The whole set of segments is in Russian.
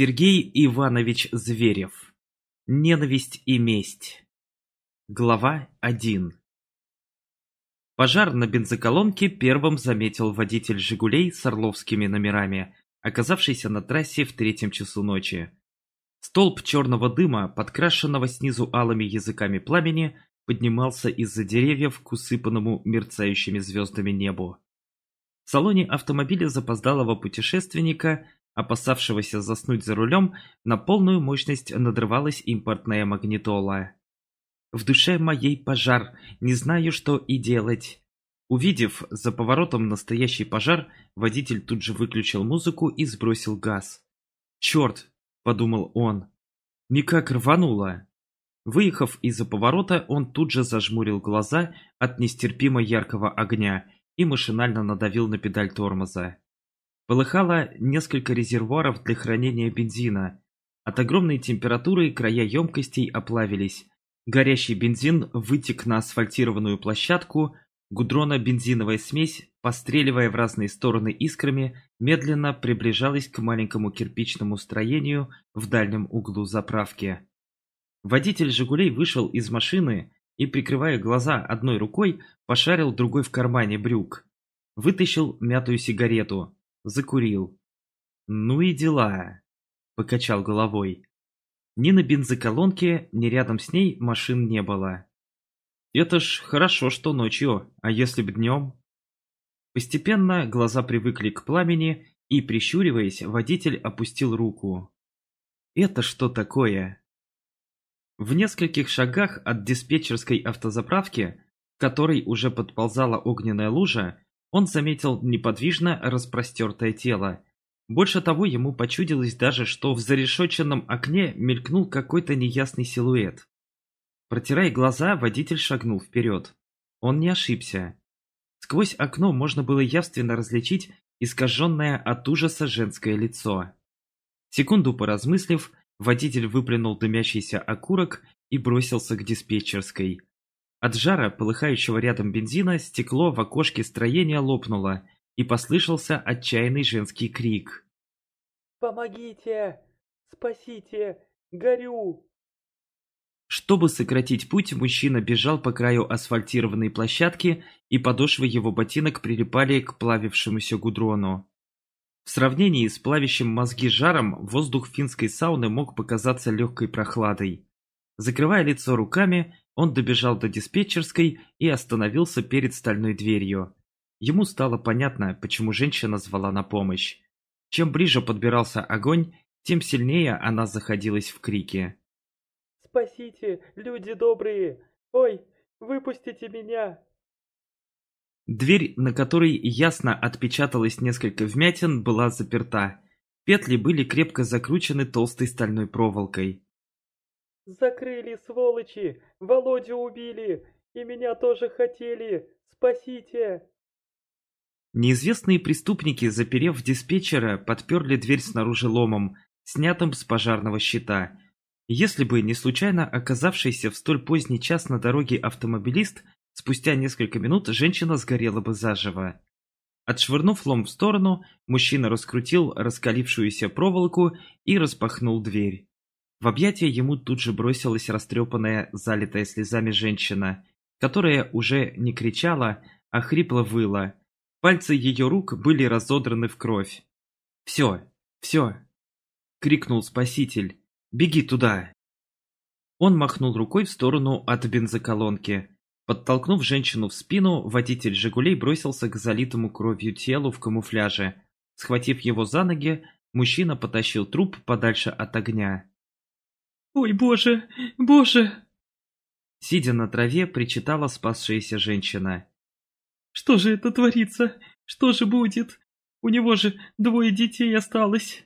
Сергей Иванович Зверев. Ненависть и месть. Глава 1. Пожар на бензоколонке первым заметил водитель «Жигулей» с орловскими номерами, оказавшийся на трассе в третьем часу ночи. Столб черного дыма, подкрашенного снизу алыми языками пламени, поднимался из-за деревьев к усыпанному мерцающими звездами небу. В салоне автомобиля запоздалого путешественника – опасавшегося заснуть за рулем, на полную мощность надрывалась импортная магнитола. В душе моей пожар, не знаю, что и делать. Увидев за поворотом настоящий пожар, водитель тут же выключил музыку и сбросил газ. «Черт!» – подумал он. «Никак рвануло!» Выехав из-за поворота, он тут же зажмурил глаза от нестерпимо яркого огня и машинально надавил на педаль тормоза. Полыхало несколько резервуаров для хранения бензина. От огромной температуры края емкостей оплавились. Горящий бензин вытек на асфальтированную площадку, гудрона-бензиновая смесь, постреливая в разные стороны искрами, медленно приближалась к маленькому кирпичному строению в дальнем углу заправки. Водитель «Жигулей» вышел из машины и, прикрывая глаза одной рукой, пошарил другой в кармане брюк. Вытащил мятую сигарету, закурил. «Ну и дела», — покачал головой. Ни на бензоколонке, ни рядом с ней машин не было. «Это ж хорошо, что ночью, а если б днем?» Постепенно глаза привыкли к пламени, и, прищуриваясь, водитель опустил руку. «Это что такое?» В нескольких шагах от диспетчерской автозаправки, к которой уже подползала огненная лужа, он заметил неподвижно распростертое тело. Больше того, ему почудилось даже, что в зарешоченном окне мелькнул какой-то неясный силуэт. Протирая глаза, водитель шагнул вперед. Он не ошибся. Сквозь окно можно было явственно различить искаженное от ужаса женское лицо. Секунду поразмыслив, водитель выплюнул дымящийся окурок и бросился к диспетчерской. От жара, полыхающего рядом бензина, стекло в окошке строения лопнуло, и послышался отчаянный женский крик. «Помогите! Спасите! Горю!» Чтобы сократить путь, мужчина бежал по краю асфальтированной площадки, и подошвы его ботинок прилипали к плавившемуся гудрону. В сравнении с плавящим мозги жаром, воздух финской сауны мог показаться легкой прохладой. Закрывая лицо руками, он добежал до диспетчерской и остановился перед стальной дверью. Ему стало понятно, почему женщина звала на помощь. Чем ближе подбирался огонь, тем сильнее она заходилась в крики. «Спасите, люди добрые! Ой, выпустите меня!» Дверь, на которой ясно отпечаталось несколько вмятин, была заперта. Петли были крепко закручены толстой стальной проволокой. Закрыли, сволочи! Володю убили! И меня тоже хотели! Спасите!» Неизвестные преступники, заперев диспетчера, подперли дверь снаружи ломом, снятым с пожарного щита. Если бы не случайно оказавшийся в столь поздний час на дороге автомобилист, спустя несколько минут женщина сгорела бы заживо. Отшвырнув лом в сторону, мужчина раскрутил раскалившуюся проволоку и распахнул дверь. В объятия ему тут же бросилась растрепанная, залитая слезами женщина, которая уже не кричала, а хрипло выла. Пальцы ее рук были разодраны в кровь. «Все, все!» — крикнул спаситель. «Беги туда!» Он махнул рукой в сторону от бензоколонки. Подтолкнув женщину в спину, водитель «Жигулей» бросился к залитому кровью телу в камуфляже. Схватив его за ноги, мужчина потащил труп подальше от огня. «Ой, боже, боже!» Сидя на траве, причитала спасшаяся женщина. «Что же это творится? Что же будет? У него же двое детей осталось!»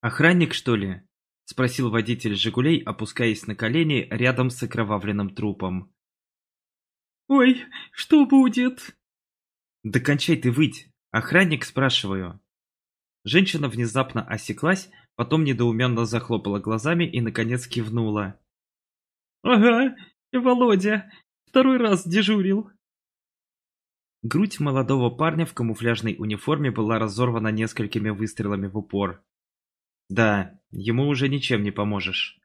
«Охранник, что ли?» — спросил водитель «Жигулей», опускаясь на колени рядом с окровавленным трупом. «Ой, что будет?» «Да кончай ты выть! Охранник, спрашиваю!» Женщина внезапно осеклась, Потом недоуменно захлопала глазами и, наконец, кивнула. «Ага, Володя, второй раз дежурил». Грудь молодого парня в камуфляжной униформе была разорвана несколькими выстрелами в упор. Да, ему уже ничем не поможешь.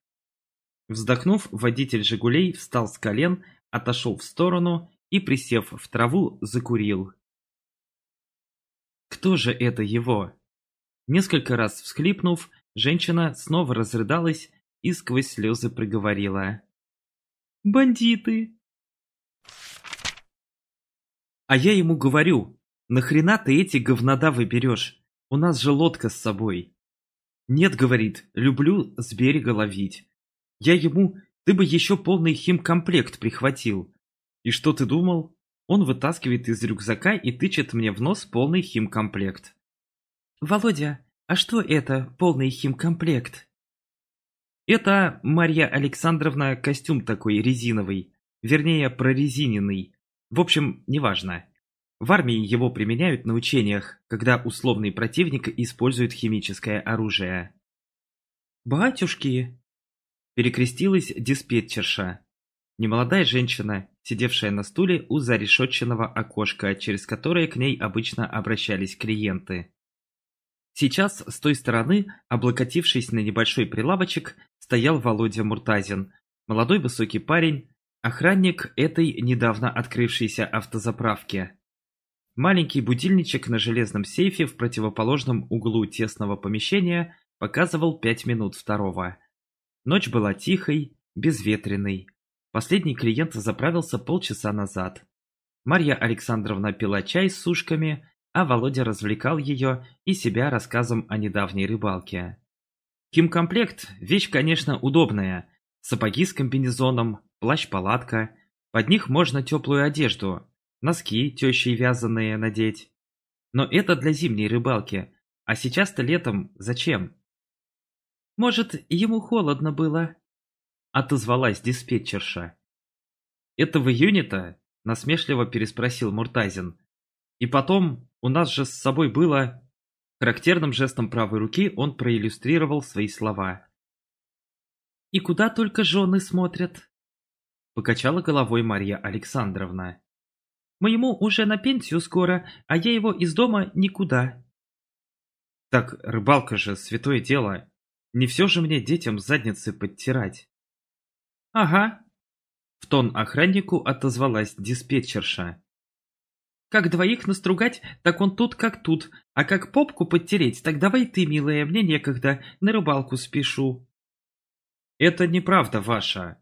Вздохнув, водитель «Жигулей» встал с колен, отошел в сторону и, присев в траву, закурил. Кто же это его? Несколько раз всхлипнув, женщина снова разрыдалась и сквозь слезы проговорила. «Бандиты!» А я ему говорю, нахрена ты эти говнода берешь? У нас же лодка с собой. Нет, говорит, люблю с берега ловить. Я ему, ты бы еще полный химкомплект прихватил. И что ты думал? Он вытаскивает из рюкзака и тычет мне в нос полный химкомплект. Володя, а что это полный химкомплект? Это, Марья Александровна, костюм такой резиновый. Вернее, прорезиненный. В общем, неважно. В армии его применяют на учениях, когда условный противник использует химическое оружие. «Батюшки!» Перекрестилась диспетчерша. Немолодая женщина, сидевшая на стуле у зарешетченного окошка, через которое к ней обычно обращались клиенты. Сейчас с той стороны, облокотившись на небольшой прилавочек, стоял Володя Муртазин, молодой высокий парень, охранник этой недавно открывшейся автозаправки. Маленький будильничек на железном сейфе в противоположном углу тесного помещения показывал пять минут второго. Ночь была тихой, безветренной. Последний клиент заправился полчаса назад. Марья Александровна пила чай с сушками, а Володя развлекал ее и себя рассказом о недавней рыбалке. Химкомплект – вещь, конечно, удобная. Сапоги с комбинезоном, плащ-палатка. Под них можно теплую одежду, носки тещей вязаные надеть. Но это для зимней рыбалки, а сейчас-то летом зачем? Может, ему холодно было? Отозвалась диспетчерша. Это в июне-то? Насмешливо переспросил Муртазин. И потом, у нас же с собой было... Характерным жестом правой руки он проиллюстрировал свои слова. «И куда только жены смотрят?» Покачала головой Марья Александровна. Моему уже на пенсию скоро, а я его из дома никуда. Так рыбалка же святое дело. Не все же мне детям задницы подтирать. Ага. В тон охраннику отозвалась диспетчерша. Как двоих настругать, так он тут как тут, а как попку подтереть, так давай ты, милая, мне некогда, на рыбалку спешу. Это неправда ваша,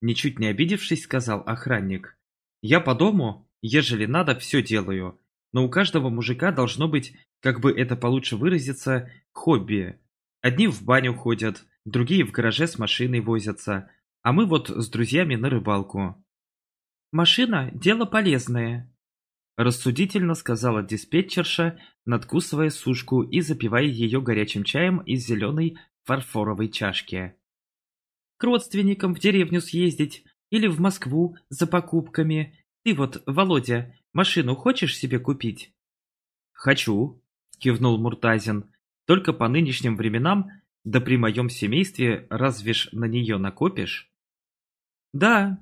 ничуть не обидевшись, сказал охранник. Я по дому Ежели надо, все делаю. Но у каждого мужика должно быть, как бы это получше выразиться, хобби. Одни в баню ходят, другие в гараже с машиной возятся, а мы вот с друзьями на рыбалку. «Машина – дело полезное», – рассудительно сказала диспетчерша, надкусывая сушку и запивая ее горячим чаем из зеленой фарфоровой чашки. «К родственникам в деревню съездить или в Москву за покупками ты вот, Володя, машину хочешь себе купить? Хочу, кивнул Муртазин. Только по нынешним временам, да при моем семействе, разве ж на нее накопишь? Да,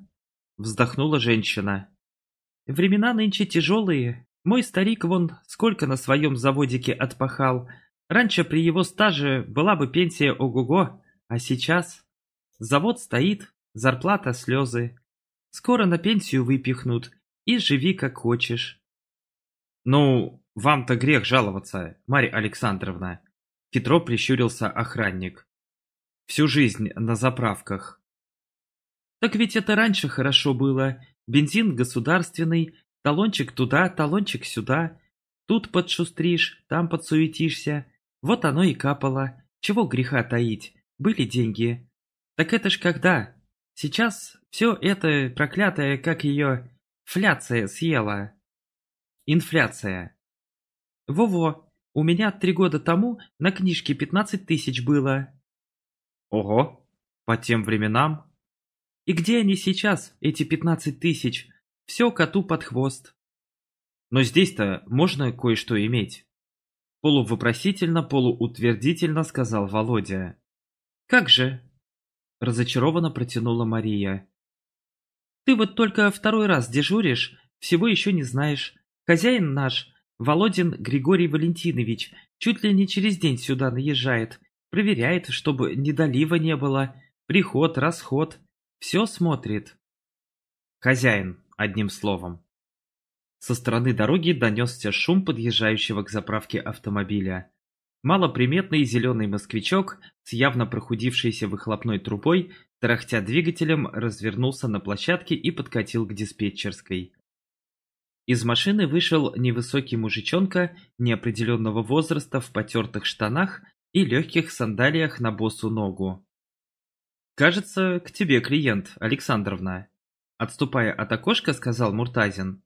вздохнула женщина. Времена нынче тяжелые. Мой старик вон сколько на своем заводике отпахал. Раньше при его стаже была бы пенсия ого-го, а сейчас... Завод стоит, зарплата слезы. Скоро на пенсию выпихнут, и живи как хочешь. Ну, вам-то грех жаловаться, Марья Александровна. Хитро прищурился охранник. Всю жизнь на заправках. Так ведь это раньше хорошо было. Бензин государственный, талончик туда, талончик сюда. Тут подшустришь, там подсуетишься. Вот оно и капало. Чего греха таить? Были деньги. Так это ж когда? Сейчас все это проклятое, как ее, фляция съела. Инфляция. Во-во, у меня три года тому на книжке 15 тысяч было. Ого, по тем временам. И где они сейчас, эти 15 тысяч? Все коту под хвост. Но здесь-то можно кое-что иметь. Полувопросительно, полуутвердительно сказал Володя. Как же? Разочарованно протянула Мария. Ты вот только второй раз дежуришь, всего еще не знаешь. Хозяин наш, Володин Григорий Валентинович, чуть ли не через день сюда наезжает. Проверяет, чтобы недолива не было. Приход, расход. Все смотрит. Хозяин, одним словом. Со стороны дороги донесся шум подъезжающего к заправке автомобиля. Малоприметный зеленый москвичок с явно прохудившейся выхлопной трубой, тарахтя двигателем, развернулся на площадке и подкатил к диспетчерской. Из машины вышел невысокий мужичонка неопределенного возраста в потертых штанах и легких сандалиях на босу ногу. «Кажется, к тебе клиент, Александровна», Отступая от окошка, сказал Муртазин.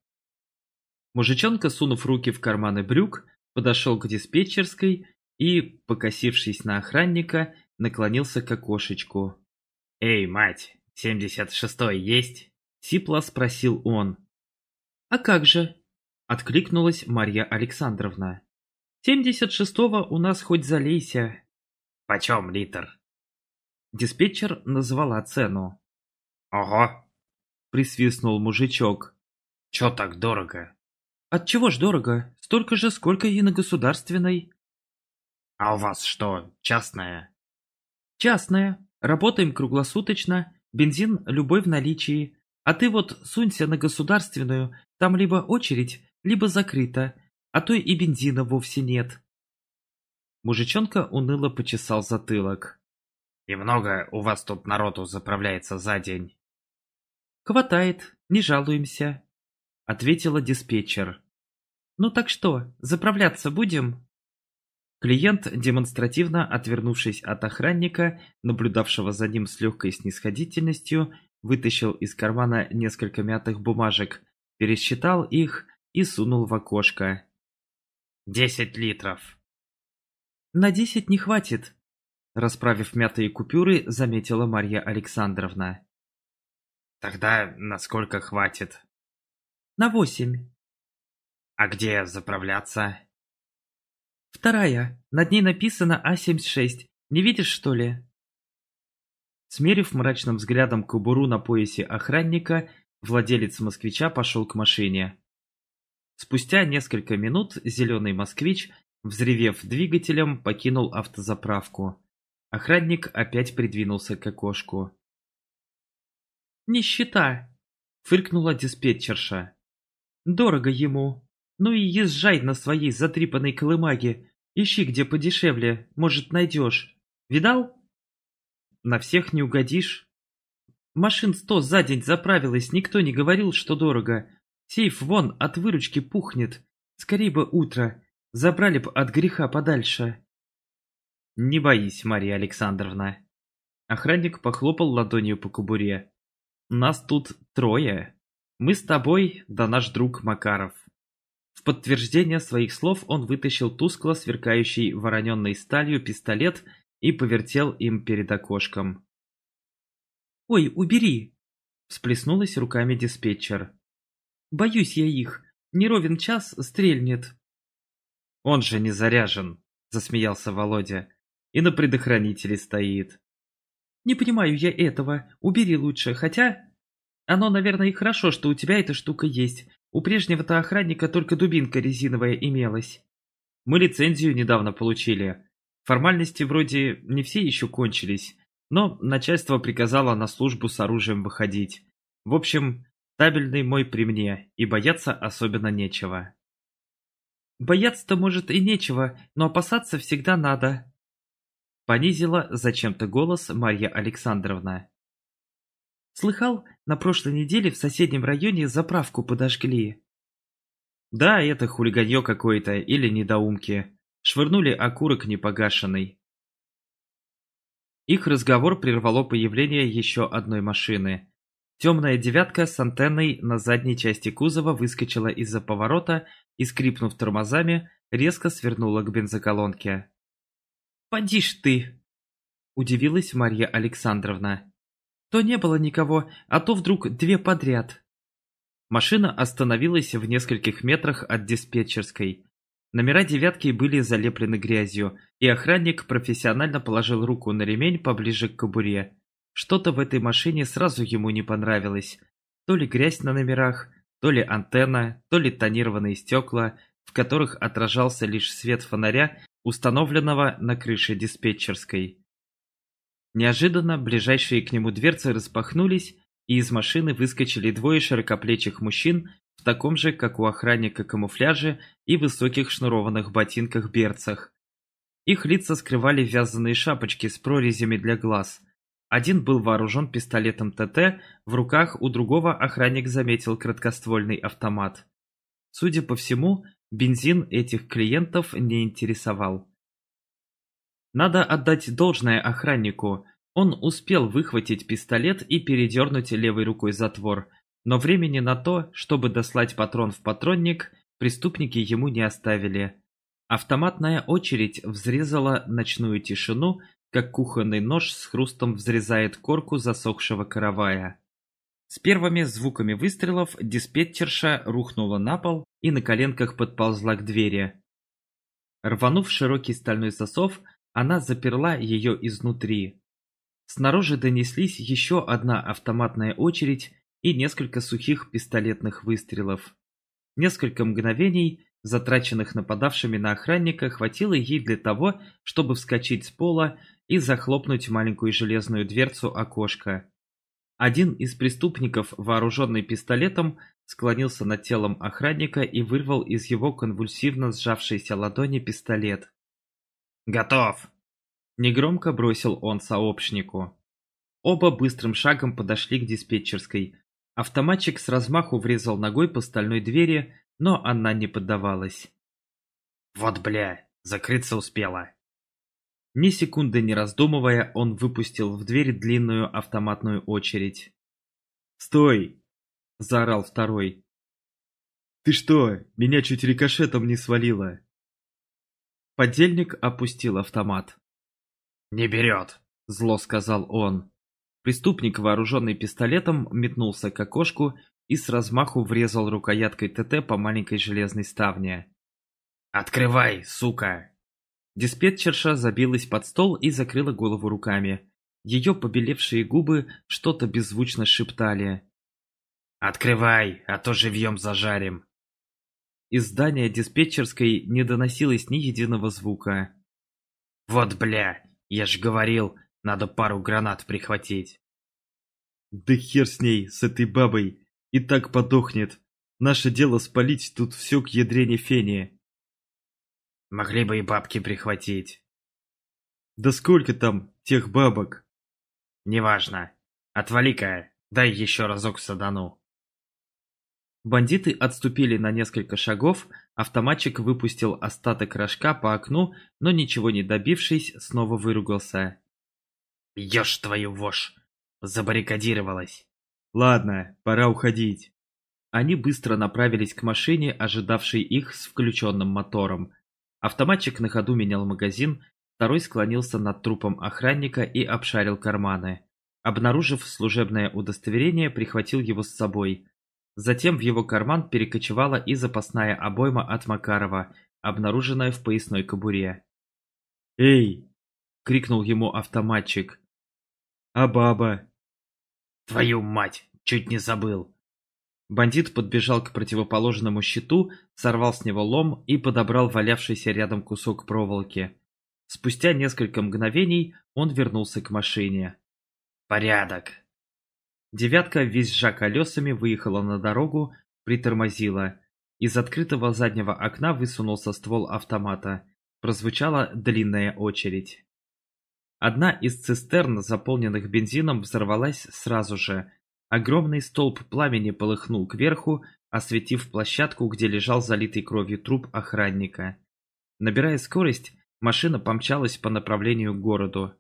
Мужичонка, сунув руки в карманы брюк, подошел к диспетчерской и, покосившись на охранника, наклонился к окошечку. «Эй, мать, семьдесят шестой есть?» — сипло спросил он. «А как же?» — откликнулась Марья Александровна. «Семьдесят шестого у нас хоть залейся». «Почем литр?» Диспетчер назвала цену. «Ого, — присвистнул мужичок. «Чё так дорого?» «Отчего ж дорого? Столько же, сколько и на государственной». «А у вас что, частная?» «Частная. Работаем круглосуточно. Бензин любой в наличии. А ты вот сунься на государственную. Там либо очередь, либо закрыто. А то и бензина вовсе нет». Мужичонка уныло почесал затылок. «И много у вас тут народу заправляется за день?» «Хватает, не жалуемся», — ответила диспетчер. «Ну так что, заправляться будем?» Клиент, демонстративно отвернувшись от охранника, наблюдавшего за ним с легкой снисходительностью, вытащил из кармана несколько мятых бумажек, пересчитал их и сунул в окошко. «Десять литров». «На десять не хватит», — расправив мятые купюры, заметила Марья Александровна. Тогда насколько хватит? На восемь. А где заправляться? Вторая. Над ней написано А-76. Не видишь, что ли? Смерив мрачным взглядом кобуру на поясе охранника, владелец москвича пошел к машине. Спустя несколько минут зеленый москвич, взревев двигателем, покинул автозаправку. Охранник опять придвинулся к окошку. «Нищета!» — фыркнула диспетчерша. «Дорого ему. Ну и езжай на своей затрипанной колымаге. Ищи где подешевле, может, найдешь. Видал?» «На всех не угодишь?» «Машин сто за день заправилось, никто не говорил, что дорого. Сейф вон от выручки пухнет. Скорей бы утро. Забрали б от греха подальше». «Не боись, Мария Александровна». Охранник похлопал ладонью по кобуре. Нас тут трое. Мы с тобой, да наш друг Макаров. В подтверждение своих слов он вытащил тускло сверкающий вороненной сталью пистолет и повертел им перед окошком. «Ой, убери!» – всплеснулась руками диспетчер. «Боюсь я их. Не ровен час стрельнет». «Он же не заряжен», – засмеялся Володя. «И на предохранителе стоит». Не понимаю я этого. Убери лучше, хотя... Оно, наверное, и хорошо, что у тебя эта штука есть. У прежнего-то охранника только дубинка резиновая имелась. Мы лицензию недавно получили. Формальности вроде не все еще кончились, но начальство приказало на службу с оружием выходить. В общем, табельный мой при мне, и бояться особенно нечего. Бояться-то, может, и нечего, но опасаться всегда надо. Понизила зачем-то голос Марья Александровна. Слыхал, на прошлой неделе в соседнем районе заправку подожгли. Да, это хулиганье какое-то или недоумки. Швырнули окурок непогашенный. Их разговор прервало появление еще одной машины. Темная девятка с антенной на задней части кузова выскочила из-за поворота и, скрипнув тормозами, резко свернула к бензоколонке. «Поди ж ты!» – удивилась Марья Александровна. «То не было никого, а то вдруг две подряд». Машина остановилась в нескольких метрах от диспетчерской. Номера девятки были залеплены грязью, и охранник профессионально положил руку на ремень поближе к кобуре. Что-то в этой машине сразу ему не понравилось. То ли грязь на номерах, то ли антенна, то ли тонированные стекла, в которых отражался лишь свет фонаря установленного на крыше диспетчерской. Неожиданно ближайшие к нему дверцы распахнулись, и из машины выскочили двое широкоплечих мужчин в таком же, как у охранника камуфляже и высоких шнурованных ботинках-берцах. Их лица скрывали вязаные шапочки с прорезями для глаз. Один был вооружен пистолетом ТТ, в руках у другого охранник заметил краткоствольный автомат. Судя по всему, бензин этих клиентов не интересовал. Надо отдать должное охраннику. Он успел выхватить пистолет и передернуть левой рукой затвор, но времени на то, чтобы дослать патрон в патронник, преступники ему не оставили. Автоматная очередь взрезала ночную тишину, как кухонный нож с хрустом взрезает корку засохшего каравая. С первыми звуками выстрелов диспетчерша рухнула на пол и на коленках подползла к двери. Рванув широкий стальной засов, она заперла ее изнутри. Снаружи донеслись еще одна автоматная очередь и несколько сухих пистолетных выстрелов. Несколько мгновений, затраченных нападавшими на охранника, хватило ей для того, чтобы вскочить с пола и захлопнуть маленькую железную дверцу окошка. Один из преступников, вооруженный пистолетом, склонился над телом охранника и вырвал из его конвульсивно сжавшейся ладони пистолет. «Готов!» Негромко бросил он сообщнику. Оба быстрым шагом подошли к диспетчерской. Автоматчик с размаху врезал ногой по стальной двери, но она не поддавалась. «Вот бля, закрыться успела!» Ни секунды не раздумывая, он выпустил в дверь длинную автоматную очередь. «Стой!» – заорал второй. «Ты что, меня чуть рикошетом не свалило?» Подельник опустил автомат. «Не берет!» – зло сказал он. Преступник, вооруженный пистолетом, метнулся к окошку и с размаху врезал рукояткой ТТ по маленькой железной ставне. «Открывай, сука!» Диспетчерша забилась под стол и закрыла голову руками. Ее побелевшие губы что-то беззвучно шептали. «Открывай, а то живьем зажарим!» Из здания диспетчерской не доносилось ни единого звука. «Вот бля, я ж говорил, надо пару гранат прихватить!» «Да хер с ней, с этой бабой, и так подохнет. Наше дело спалить тут все к ядрене фени!» Могли бы и бабки прихватить. Да сколько там тех бабок? Неважно. Отвали-ка, дай еще разок садану. Бандиты отступили на несколько шагов, автоматчик выпустил остаток рожка по окну, но ничего не добившись, снова выругался. Ешь твою вошь! Забаррикадировалась. Ладно, пора уходить. Они быстро направились к машине, ожидавшей их с включенным мотором. Автоматчик на ходу менял магазин, второй склонился над трупом охранника и обшарил карманы. Обнаружив служебное удостоверение, прихватил его с собой. Затем в его карман перекочевала и запасная обойма от Макарова, обнаруженная в поясной кобуре. «Эй!» — крикнул ему автоматчик. «А баба?» «Твою мать! Чуть не забыл!» Бандит подбежал к противоположному щиту, сорвал с него лом и подобрал валявшийся рядом кусок проволоки. Спустя несколько мгновений он вернулся к машине. «Порядок!» Девятка, визжа колесами, выехала на дорогу, притормозила. Из открытого заднего окна высунулся ствол автомата. Прозвучала длинная очередь. Одна из цистерн, заполненных бензином, взорвалась сразу же – Огромный столб пламени полыхнул кверху, осветив площадку, где лежал залитый кровью труп охранника. Набирая скорость, машина помчалась по направлению к городу.